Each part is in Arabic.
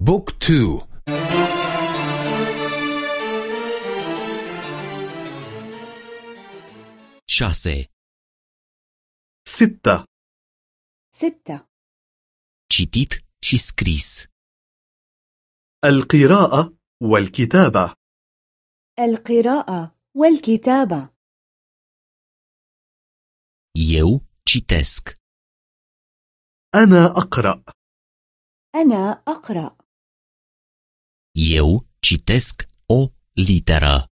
بوك تو. شاسي ستة. ستة. citit și scris القراءة والكتابة. القراءة والكتابة. Eu citesc. أنا أقرأ. أنا أقرأ. Eu citesc o literă.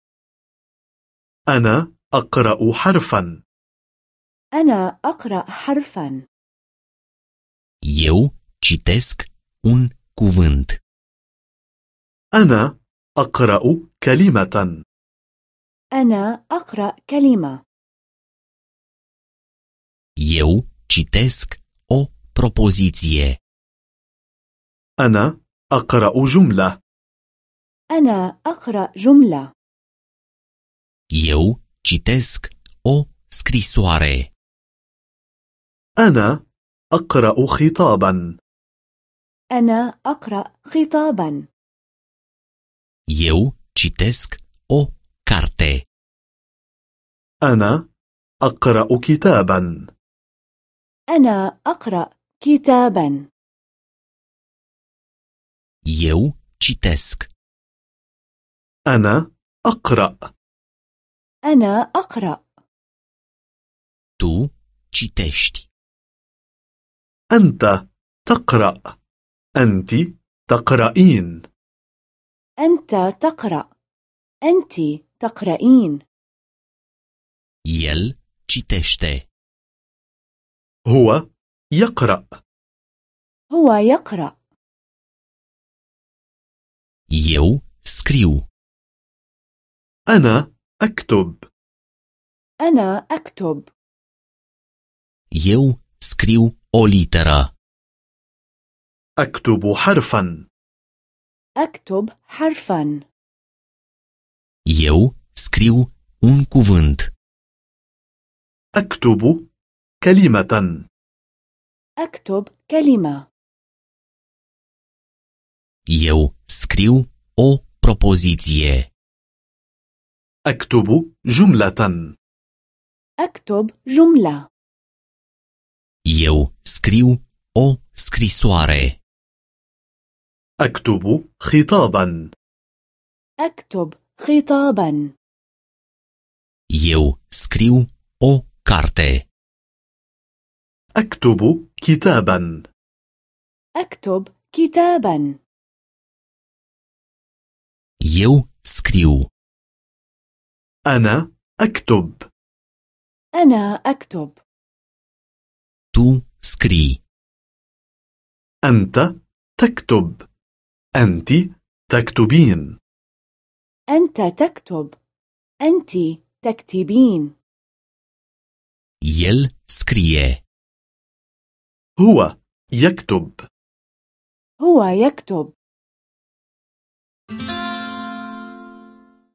أنا أقرأ حرفا أنا أقرأ حرفا Eu citesc un cuvânt. أنا أقرأ كلمة أنا أقرأ كلمة Eu citesc o propoziție. أنا أقرأ جملة أنا أقرأ جملة Eu citesc o scrisoare. أنا أقرأ خطابا أنا أقرأ خطابا Eu citesc o carte. أنا أقرأ كتابا أنا أقرأ كتابا Eu citesc. أنا أقرأ. أنا أقرأ. Tu citești. أنت تقرأ. أنت تقرأين. أنت تقرأ. أنت تقرأين. El citește. هو يقرأ. هو يقرأ. Eu scriu. أنا أكتب. أنا أكتب. Eu scriu o literă أكتب حرفا. أكتب حرفا. Eu scriu un cuvânt أكتب كلمة. أكتب كلمة. Eu scriu o propoziție أكتب جملة أكتب جملة Eu scriu o scrisoare. أكتب خطابا أكتب خطابا Eu scriu o carte. أكتب كتابا أكتب كتابا Eu scriu. أنا أكتب. أنا أكتب. Tu scrii. أنت تكتب. أنت تكتبين. أنت تكتب. أنت تكتبين. El scrie. هو يكتب. هو يكتب.